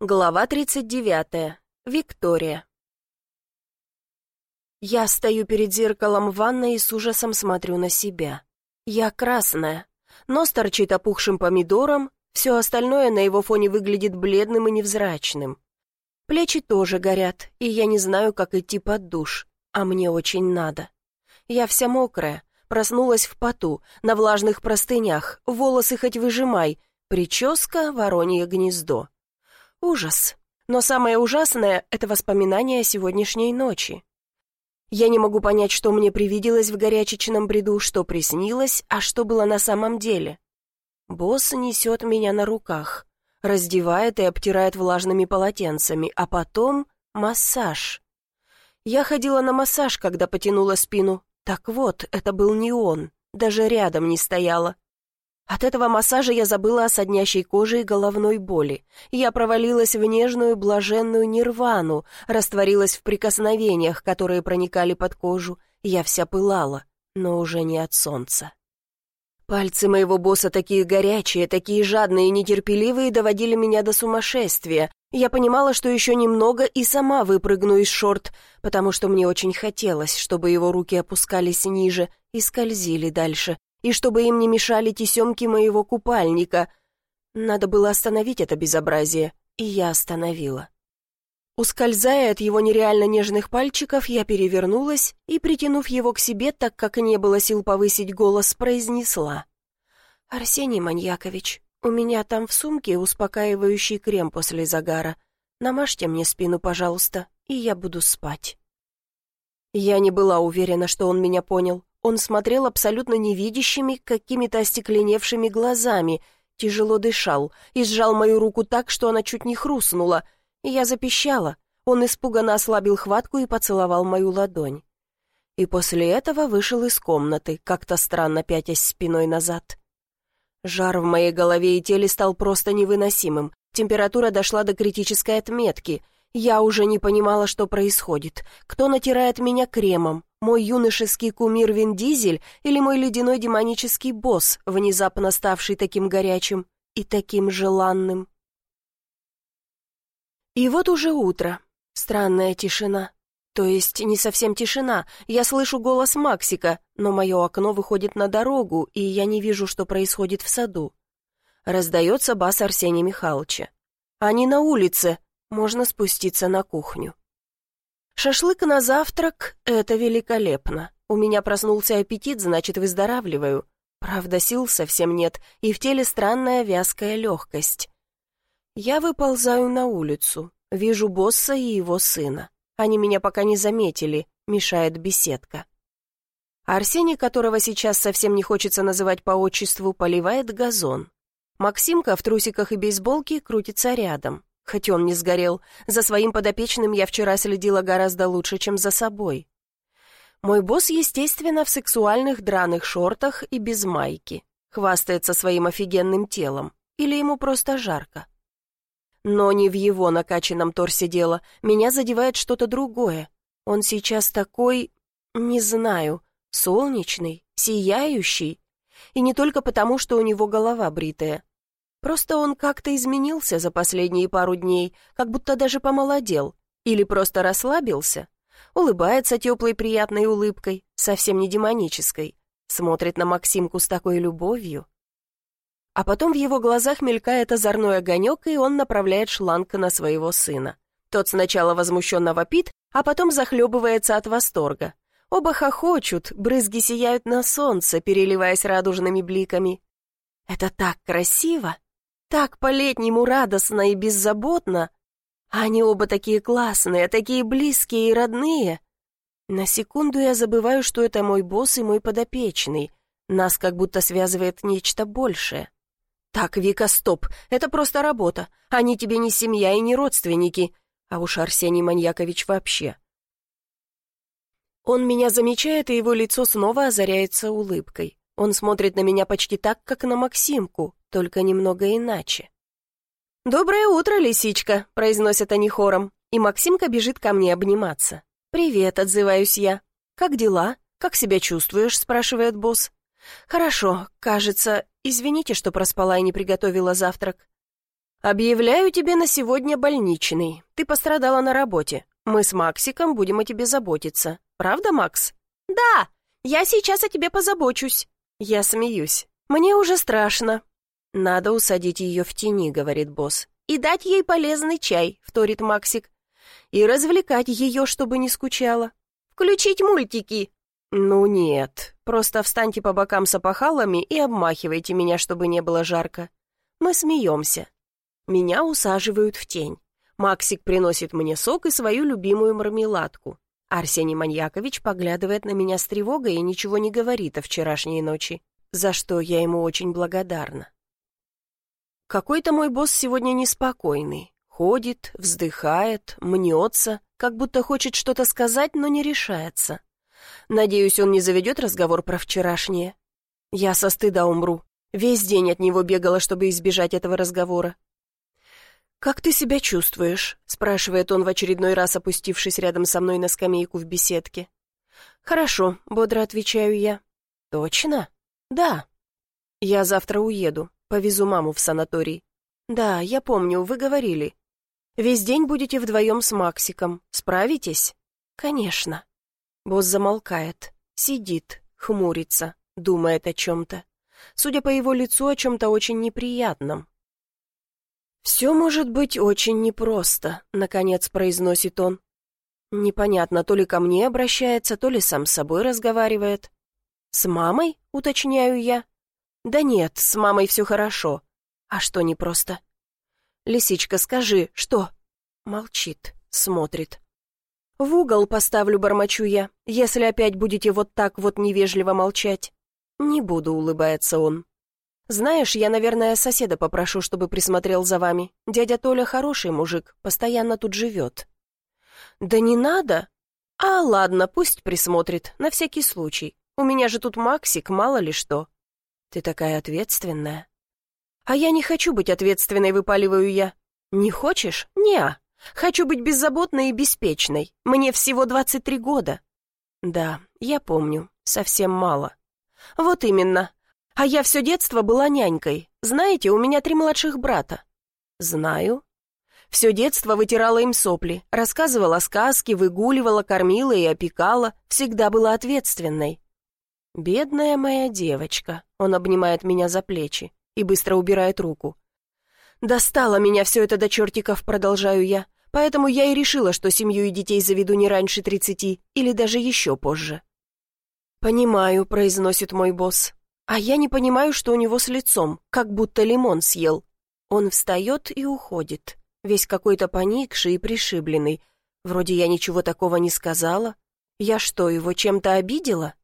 Глава 39. Виктория. Я стою перед зеркалом в ванной и с ужасом смотрю на себя. Я красная. Нос торчит опухшим помидором, все остальное на его фоне выглядит бледным и невзрачным. Плечи тоже горят, и я не знаю, как идти под душ, а мне очень надо. Я вся мокрая, проснулась в поту, на влажных простынях, волосы хоть выжимай, прическа — воронье гнездо. Ужас. Но самое ужасное — это воспоминания о сегодняшней ночи. Я не могу понять, что мне привиделось в горячечном бреду, что приснилось, а что было на самом деле. Босс несет меня на руках, раздевает и обтирает влажными полотенцами, а потом массаж. Я ходила на массаж, когда потянула спину. Так вот, это был не он, даже рядом не стояла. От этого массажа я забыла о соднящей коже и головной боли. Я провалилась в нежную, блаженную нирвану, растворилась в прикосновениях, которые проникали под кожу. Я вся пылала, но уже не от солнца. Пальцы моего босса такие горячие, такие жадные и нетерпеливые доводили меня до сумасшествия. Я понимала, что еще немного и сама выпрыгну из шорт, потому что мне очень хотелось, чтобы его руки опускались ниже и скользили дальше, и чтобы им не мешали тесемки моего купальника. Надо было остановить это безобразие, и я остановила. Ускользая от его нереально нежных пальчиков, я перевернулась и, притянув его к себе, так как не было сил повысить голос, произнесла. «Арсений Маньякович, у меня там в сумке успокаивающий крем после загара. Намажьте мне спину, пожалуйста, и я буду спать». Я не была уверена, что он меня понял. Он смотрел абсолютно невидящими, какими-то остекленевшими глазами, тяжело дышал и сжал мою руку так, что она чуть не хрустнула. Я запищала. Он испуганно ослабил хватку и поцеловал мою ладонь. И после этого вышел из комнаты, как-то странно пятясь спиной назад. Жар в моей голове и теле стал просто невыносимым. Температура дошла до критической отметки. Я уже не понимала, что происходит. Кто натирает меня кремом? Мой юношеский кумир Вин Дизель или мой ледяной демонический босс, внезапно ставший таким горячим и таким желанным? И вот уже утро. Странная тишина. То есть не совсем тишина. Я слышу голос Максика, но мое окно выходит на дорогу, и я не вижу, что происходит в саду. Раздается бас Арсения Михайловича. «Они на улице. Можно спуститься на кухню». Шашлык на завтрак — это великолепно. У меня проснулся аппетит, значит, выздоравливаю. Правда, сил совсем нет, и в теле странная вязкая легкость. Я выползаю на улицу, вижу босса и его сына. Они меня пока не заметили, мешает беседка. Арсений, которого сейчас совсем не хочется называть по отчеству, поливает газон. Максимка в трусиках и бейсболке крутится рядом. Хоть он не сгорел, за своим подопечным я вчера следила гораздо лучше, чем за собой. Мой босс, естественно, в сексуальных драных шортах и без майки. Хвастается своим офигенным телом. Или ему просто жарко. Но не в его накачанном торсе дело. Меня задевает что-то другое. Он сейчас такой... не знаю, солнечный, сияющий. И не только потому, что у него голова бритая. Просто он как-то изменился за последние пару дней, как будто даже помолодел. Или просто расслабился. Улыбается теплой приятной улыбкой, совсем не демонической. Смотрит на Максимку с такой любовью. А потом в его глазах мелькает озорной огонек, и он направляет шланг на своего сына. Тот сначала возмущенно вопит, а потом захлебывается от восторга. Оба хохочут, брызги сияют на солнце, переливаясь радужными бликами. «Это так красиво!» Так по-летнему радостно и беззаботно. Они оба такие классные, такие близкие и родные. На секунду я забываю, что это мой босс и мой подопечный. Нас как будто связывает нечто большее. Так, Вика, стоп, это просто работа. Они тебе не семья и не родственники. А уж Арсений Маньякович вообще. Он меня замечает, и его лицо снова озаряется улыбкой. Он смотрит на меня почти так, как на Максимку, только немного иначе. «Доброе утро, лисичка», — произносят они хором, и Максимка бежит ко мне обниматься. «Привет», — отзываюсь я. «Как дела? Как себя чувствуешь?» — спрашивает босс. «Хорошо, кажется. Извините, что проспала и не приготовила завтрак». «Объявляю тебе на сегодня больничный. Ты пострадала на работе. Мы с Максиком будем о тебе заботиться. Правда, Макс?» «Да, я сейчас о тебе позабочусь». Я смеюсь. «Мне уже страшно». «Надо усадить ее в тени», — говорит босс. «И дать ей полезный чай», — вторит Максик. «И развлекать ее, чтобы не скучала». «Включить мультики». «Ну нет, просто встаньте по бокам с опахалами и обмахивайте меня, чтобы не было жарко». Мы смеемся. Меня усаживают в тень. Максик приносит мне сок и свою любимую мармеладку. Арсений Маньякович поглядывает на меня с тревогой и ничего не говорит о вчерашней ночи, за что я ему очень благодарна. Какой-то мой босс сегодня неспокойный. Ходит, вздыхает, мнется, как будто хочет что-то сказать, но не решается. Надеюсь, он не заведет разговор про вчерашнее. Я со стыда умру. Весь день от него бегала, чтобы избежать этого разговора. «Как ты себя чувствуешь?» — спрашивает он в очередной раз, опустившись рядом со мной на скамейку в беседке. «Хорошо», — бодро отвечаю я. «Точно?» «Да». «Я завтра уеду, повезу маму в санаторий». «Да, я помню, вы говорили. Весь день будете вдвоем с Максиком. Справитесь?» «Конечно». Босс замолкает, сидит, хмурится, думает о чем-то. Судя по его лицу, о чем-то очень неприятном. «Все может быть очень непросто», — наконец произносит он. Непонятно, то ли ко мне обращается, то ли сам с собой разговаривает. «С мамой?» — уточняю я. «Да нет, с мамой все хорошо. А что непросто?» «Лисичка, скажи, что?» Молчит, смотрит. «В угол поставлю, бормочу я, если опять будете вот так вот невежливо молчать». «Не буду», — улыбается он. «Знаешь, я, наверное, соседа попрошу, чтобы присмотрел за вами. Дядя Толя хороший мужик, постоянно тут живет». «Да не надо!» «А, ладно, пусть присмотрит, на всякий случай. У меня же тут Максик, мало ли что». «Ты такая ответственная». «А я не хочу быть ответственной», — выпаливаю я. «Не хочешь? Неа. Хочу быть беззаботной и беспечной. Мне всего 23 года». «Да, я помню. Совсем мало». «Вот именно. А я все детство была нянькой. Знаете, у меня три младших брата». «Знаю». Все детство вытирала им сопли, рассказывала сказки, выгуливала, кормила и опекала, всегда была ответственной. «Бедная моя девочка», — он обнимает меня за плечи и быстро убирает руку. «Достало меня все это до чертиков», — продолжаю я, «поэтому я и решила, что семью и детей заведу не раньше тридцати или даже еще позже». «Понимаю», — произносит мой босс. А я не понимаю, что у него с лицом, как будто лимон съел. Он встает и уходит, весь какой-то поникший и пришибленный. Вроде я ничего такого не сказала. Я что, его чем-то обидела?